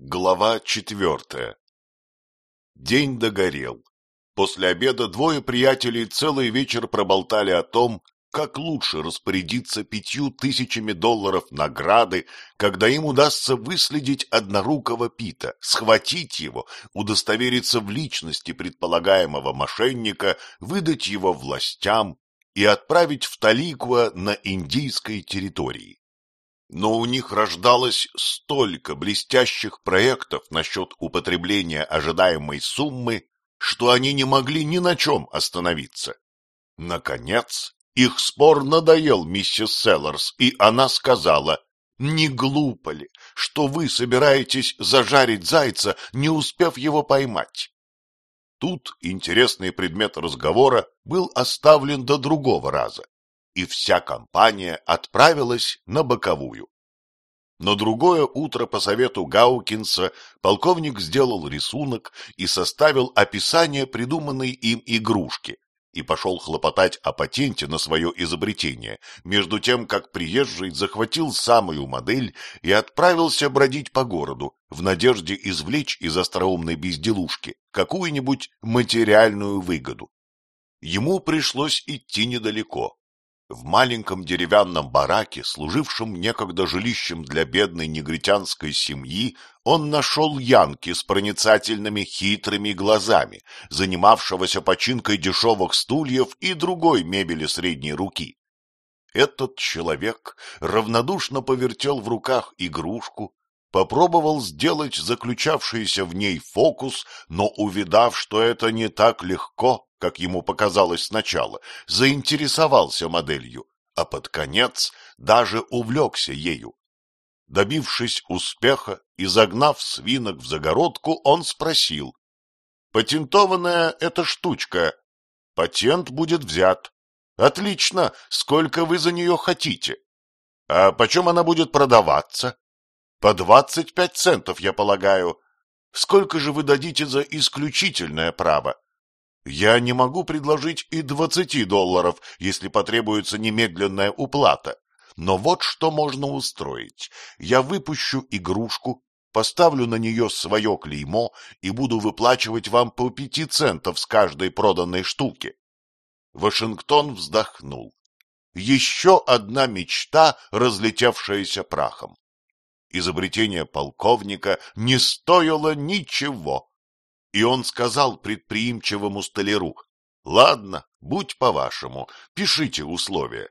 Глава четвертая День догорел. После обеда двое приятелей целый вечер проболтали о том, как лучше распорядиться пятью тысячами долларов награды, когда им удастся выследить однорукого Пита, схватить его, удостовериться в личности предполагаемого мошенника, выдать его властям и отправить в Таликуа на индийской территории. Но у них рождалось столько блестящих проектов насчет употребления ожидаемой суммы, что они не могли ни на чем остановиться. Наконец, их спор надоел миссис Селлерс, и она сказала, «Не глупо ли, что вы собираетесь зажарить зайца, не успев его поймать?» Тут интересный предмет разговора был оставлен до другого раза и вся компания отправилась на боковую. На другое утро по совету Гаукинса полковник сделал рисунок и составил описание придуманной им игрушки и пошел хлопотать о патенте на свое изобретение, между тем, как приезжий захватил самую модель и отправился бродить по городу в надежде извлечь из остроумной безделушки какую-нибудь материальную выгоду. Ему пришлось идти недалеко, в маленьком деревянном бараке, служившем некогда жилищем для бедной негритянской семьи, он нашел Янки с проницательными хитрыми глазами, занимавшегося починкой дешевых стульев и другой мебели средней руки. Этот человек равнодушно повертел в руках игрушку, попробовал сделать заключавшийся в ней фокус, но, увидав, что это не так легко, как ему показалось сначала, заинтересовался моделью, а под конец даже увлекся ею. Добившись успеха и загнав свинок в загородку, он спросил. — Патентованная эта штучка. Патент будет взят. Отлично. Сколько вы за нее хотите? А почем она будет продаваться? По двадцать пять центов, я полагаю. Сколько же вы дадите за исключительное право? Я не могу предложить и двадцати долларов, если потребуется немедленная уплата. Но вот что можно устроить. Я выпущу игрушку, поставлю на нее свое клеймо и буду выплачивать вам по пяти центов с каждой проданной штуки. Вашингтон вздохнул. Еще одна мечта, разлетевшаяся прахом. Изобретение полковника не стоило ничего и он сказал предприимчивому столяру, «Ладно, будь по-вашему, пишите условия».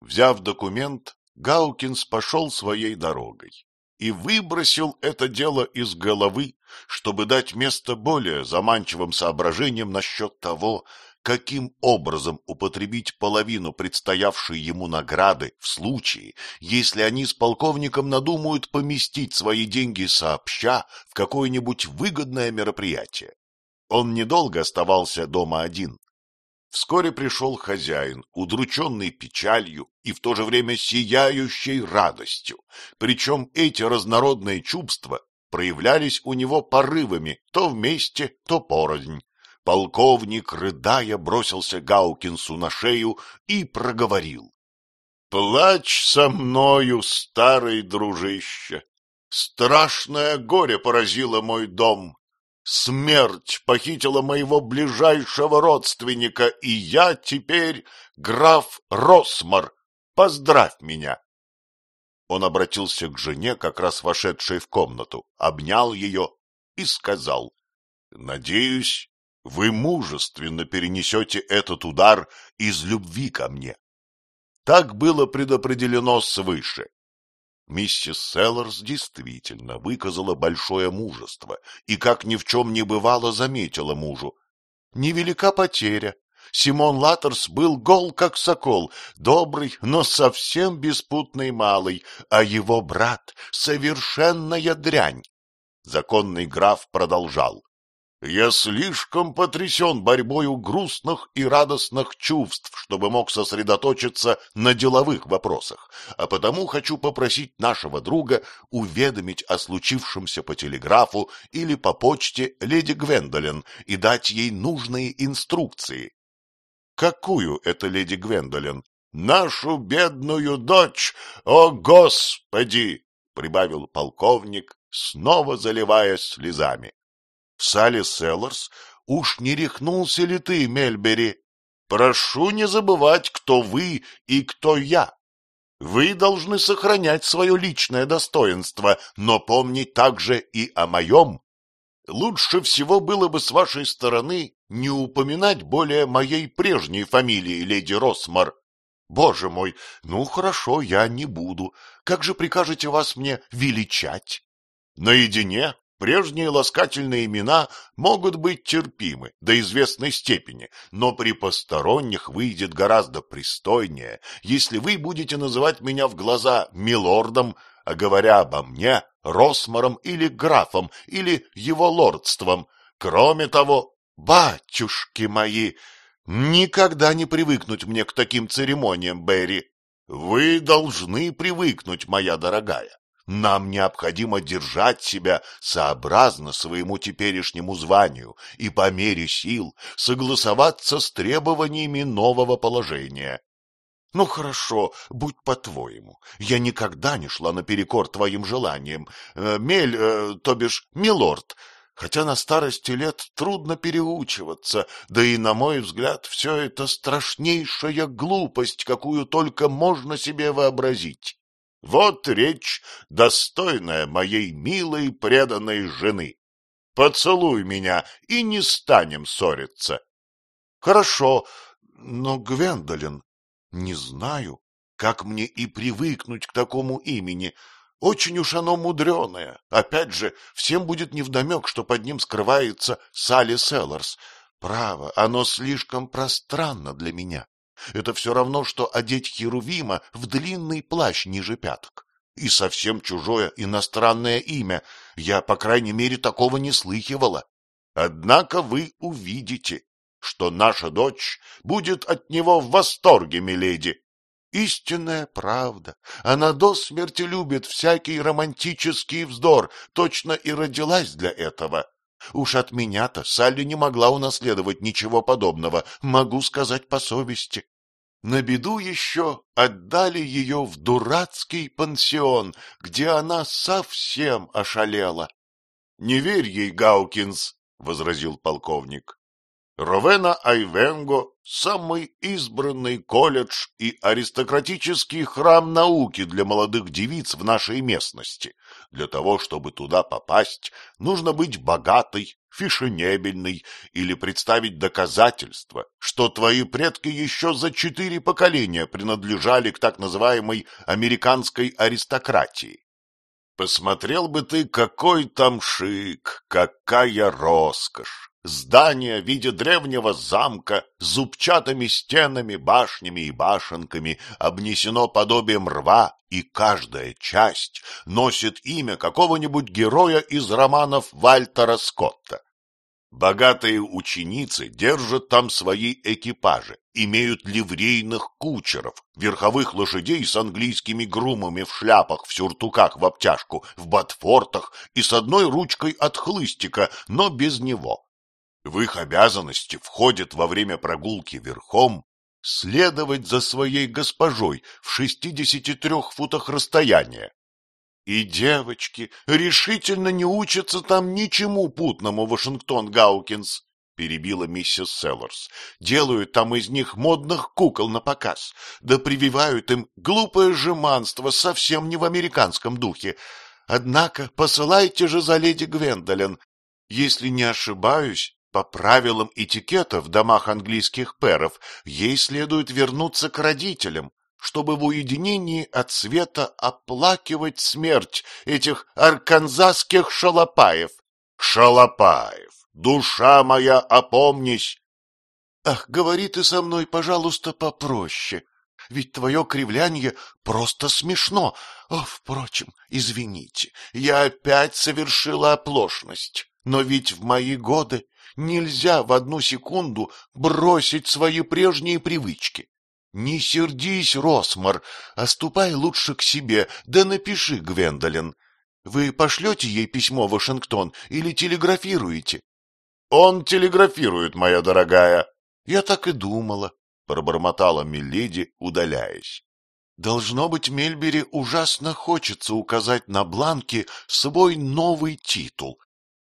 Взяв документ, Гаукинс пошел своей дорогой и выбросил это дело из головы, чтобы дать место более заманчивым соображениям насчет того, каким образом употребить половину предстоявшей ему награды в случае, если они с полковником надумают поместить свои деньги сообща в какое-нибудь выгодное мероприятие. Он недолго оставался дома один. Вскоре пришел хозяин, удрученный печалью и в то же время сияющей радостью. Причем эти разнородные чувства проявлялись у него порывами то вместе, то порознь. Полковник, рыдая, бросился Гаукинсу на шею и проговорил. — Плачь со мною, старый дружище. Страшное горе поразило мой дом. Смерть похитила моего ближайшего родственника, и я теперь граф Росмар. Поздравь меня. Он обратился к жене, как раз вошедшей в комнату, обнял ее и сказал, — Надеюсь, вы мужественно перенесете этот удар из любви ко мне. Так было предопределено свыше. Миссис Селлерс действительно выказала большое мужество и, как ни в чем не бывало, заметила мужу. Невелика потеря. Симон Латтерс был гол, как сокол, добрый, но совсем беспутный малый, а его брат — совершенная дрянь. Законный граф продолжал. Я слишком потрясен борьбою грустных и радостных чувств, чтобы мог сосредоточиться на деловых вопросах, а потому хочу попросить нашего друга уведомить о случившемся по телеграфу или по почте леди Гвендолин и дать ей нужные инструкции. Какую это леди Гвендолин? Нашу бедную дочь! О, Господи! — прибавил полковник снова заливаясь слезами. — Салли Селларс, уж не рехнулся ли ты, Мельбери? Прошу не забывать, кто вы и кто я. Вы должны сохранять свое личное достоинство, но помнить также и о моем. Лучше всего было бы с вашей стороны не упоминать более моей прежней фамилии, леди Росмар. Боже мой, ну хорошо, я не буду. Как же прикажете вас мне величать? Наедине Прежние ласкательные имена могут быть терпимы до известной степени, но при посторонних выйдет гораздо пристойнее, если вы будете называть меня в глаза милордом, а говоря обо мне, Росмором или графом, или его лордством. Кроме того, батюшки мои, никогда не привыкнуть мне к таким церемониям, Берри. Вы должны привыкнуть, моя дорогая. Нам необходимо держать себя сообразно своему теперешнему званию и по мере сил согласоваться с требованиями нового положения. Ну хорошо, будь по-твоему. Я никогда не шла наперекор твоим желаниям. Э, мель, э, то бишь, милорд, хотя на старости лет трудно переучиваться, да и, на мой взгляд, все это страшнейшая глупость, какую только можно себе вообразить. Вот речь, достойная моей милой преданной жены. Поцелуй меня, и не станем ссориться. Хорошо, но, Гвендолин, не знаю, как мне и привыкнуть к такому имени. Очень уж оно мудреное. Опять же, всем будет невдомек, что под ним скрывается Салли Селларс. Право, оно слишком пространно для меня. Это все равно, что одеть Херувима в длинный плащ ниже пяток. И совсем чужое иностранное имя. Я, по крайней мере, такого не слыхивала. Однако вы увидите, что наша дочь будет от него в восторге, миледи. Истинная правда. Она до смерти любит всякий романтический вздор, точно и родилась для этого. Уж от меня-то Салли не могла унаследовать ничего подобного, могу сказать по совести. На беду еще отдали ее в дурацкий пансион, где она совсем ошалела. — Не верь ей, Гаукинс, — возразил полковник. Ровена Айвенго – самый избранный колледж и аристократический храм науки для молодых девиц в нашей местности. Для того, чтобы туда попасть, нужно быть богатой, фешенебельной или представить доказательства, что твои предки еще за четыре поколения принадлежали к так называемой американской аристократии. Посмотрел бы ты, какой там шик, какая роскошь! Здание в виде древнего замка с зубчатыми стенами, башнями и башенками обнесено подобием рва, и каждая часть носит имя какого-нибудь героя из романов Вальтера Скотта. Богатые ученицы держат там свои экипажи, имеют ливрейных кучеров, верховых лошадей с английскими грумами в шляпах, в сюртуках в обтяжку, в ботфортах и с одной ручкой от хлыстика, но без него. В их обязанности входит во время прогулки верхом следовать за своей госпожой в шестидесяти трех футах расстояния. И девочки решительно не учатся там ничему путному, Вашингтон Гаукинс, перебила миссис Селлорс. Делают там из них модных кукол на показ, да прививают им глупое жеманство совсем не в американском духе. Однако посылайте же за леди Гвендолин. Если не ошибаюсь, по правилам этикета в домах английских пэров ей следует вернуться к родителям, чтобы в уединении от света оплакивать смерть этих арканзасских шалопаев. Шалопаев, душа моя, опомнись! Ах, говори ты со мной, пожалуйста, попроще, ведь твое кривляние просто смешно. О, впрочем, извините, я опять совершила оплошность, но ведь в мои годы Нельзя в одну секунду бросить свои прежние привычки. Не сердись, Росмар, а ступай лучше к себе, да напиши, Гвендолин. Вы пошлете ей письмо в Вашингтон или телеграфируете? — Он телеграфирует, моя дорогая. — Я так и думала, — пробормотала Миледи, удаляясь. Должно быть, Мельбери ужасно хочется указать на бланке свой новый титул.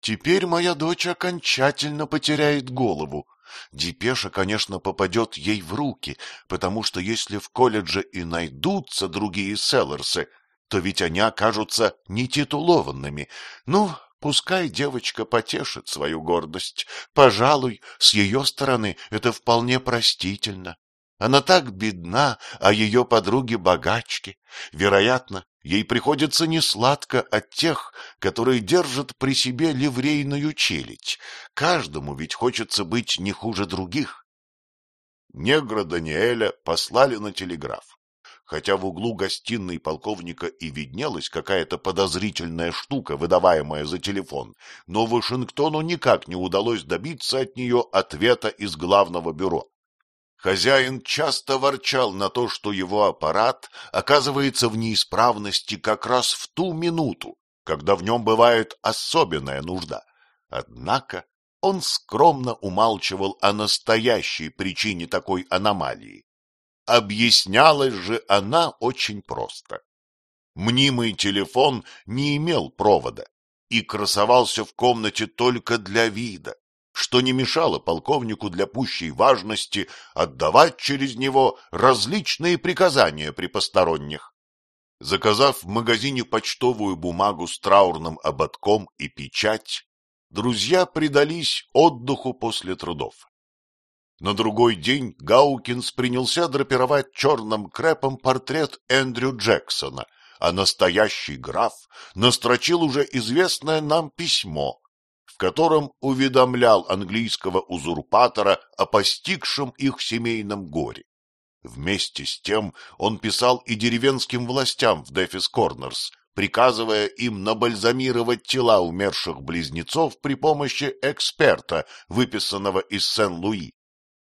Теперь моя дочь окончательно потеряет голову. Депеша, конечно, попадет ей в руки, потому что если в колледже и найдутся другие селлерсы, то ведь они окажутся нетитулованными. Ну, пускай девочка потешит свою гордость. Пожалуй, с ее стороны это вполне простительно. Она так бедна, а ее подруги богачки. Вероятно, ей приходится несладко от тех, которые держат при себе ливрейную челядь. Каждому ведь хочется быть не хуже других. Негра Даниэля послали на телеграф. Хотя в углу гостиной полковника и виднелась какая-то подозрительная штука, выдаваемая за телефон, но Вашингтону никак не удалось добиться от нее ответа из главного бюро. Хозяин часто ворчал на то, что его аппарат оказывается в неисправности как раз в ту минуту, когда в нем бывает особенная нужда. Однако он скромно умалчивал о настоящей причине такой аномалии. Объяснялась же она очень просто. Мнимый телефон не имел провода и красовался в комнате только для вида что не мешало полковнику для пущей важности отдавать через него различные приказания при посторонних. Заказав в магазине почтовую бумагу с траурным ободком и печать, друзья предались отдыху после трудов. На другой день Гаукинс принялся драпировать черным крепом портрет Эндрю Джексона, а настоящий граф настрочил уже известное нам письмо, в котором уведомлял английского узурпатора о постигшем их семейном горе. Вместе с тем он писал и деревенским властям в Дефис Корнерс, приказывая им набальзамировать тела умерших близнецов при помощи эксперта, выписанного из Сен-Луи,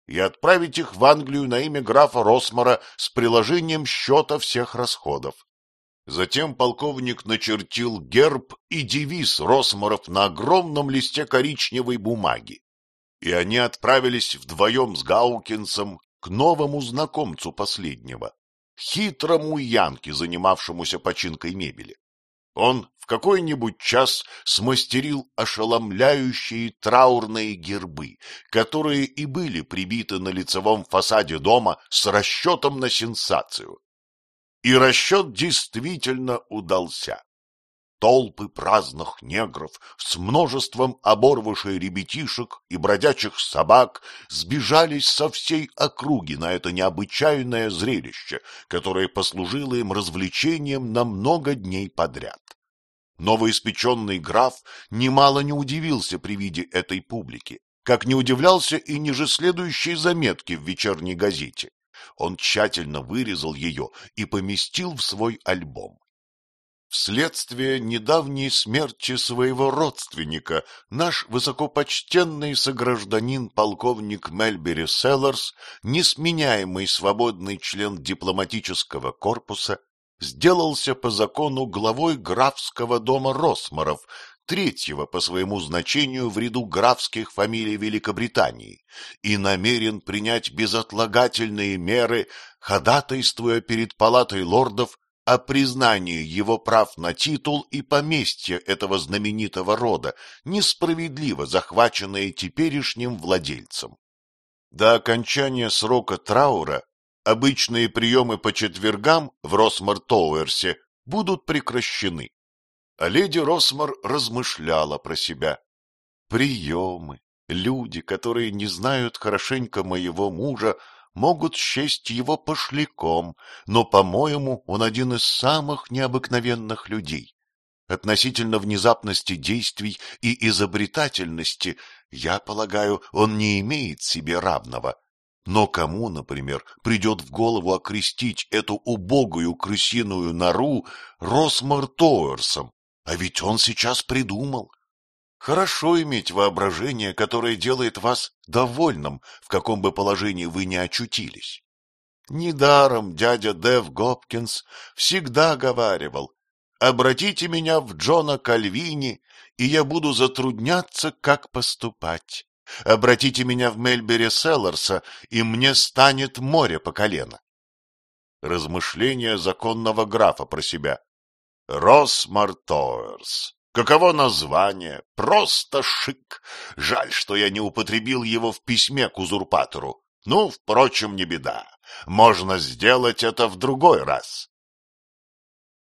и отправить их в Англию на имя графа Росмара с приложением счета всех расходов. Затем полковник начертил герб и девиз Росморов на огромном листе коричневой бумаги, и они отправились вдвоем с Гаукинсом к новому знакомцу последнего, хитрому янке, занимавшемуся починкой мебели. Он в какой-нибудь час смастерил ошеломляющие траурные гербы, которые и были прибиты на лицевом фасаде дома с расчетом на сенсацию. И расчет действительно удался. Толпы праздных негров с множеством оборвышей ребятишек и бродячих собак сбежались со всей округи на это необычайное зрелище, которое послужило им развлечением на много дней подряд. Новоиспеченный граф немало не удивился при виде этой публики, как не удивлялся и ниже следующей заметки в вечерней газете. Он тщательно вырезал ее и поместил в свой альбом. Вследствие недавней смерти своего родственника наш высокопочтенный согражданин полковник Мельбери Селлерс, несменяемый свободный член дипломатического корпуса, сделался по закону главой графского дома Росмаров, третьего по своему значению в ряду графских фамилий Великобритании и намерен принять безотлагательные меры, ходатайствуя перед палатой лордов о признании его прав на титул и поместье этого знаменитого рода, несправедливо захваченные теперешним владельцем. До окончания срока траура обычные приемы по четвергам в Росмар-Тоуэрсе будут прекращены. А леди Росмар размышляла про себя. Приемы, люди, которые не знают хорошенько моего мужа, могут счесть его пошляком, но, по-моему, он один из самых необыкновенных людей. Относительно внезапности действий и изобретательности, я полагаю, он не имеет себе равного. Но кому, например, придет в голову окрестить эту убогую крысиную нору Росмар Тоуэрсом? А ведь он сейчас придумал. Хорошо иметь воображение, которое делает вас довольным, в каком бы положении вы ни очутились. Недаром дядя Дэв Гопкинс всегда говаривал, обратите меня в Джона Кальвини, и я буду затрудняться, как поступать. Обратите меня в Мельбери Селларса, и мне станет море по колено. Размышления законного графа про себя. Росмартоерс. Каково название? Просто шик. Жаль, что я не употребил его в письме к узурпатору. Ну, впрочем, не беда. Можно сделать это в другой раз.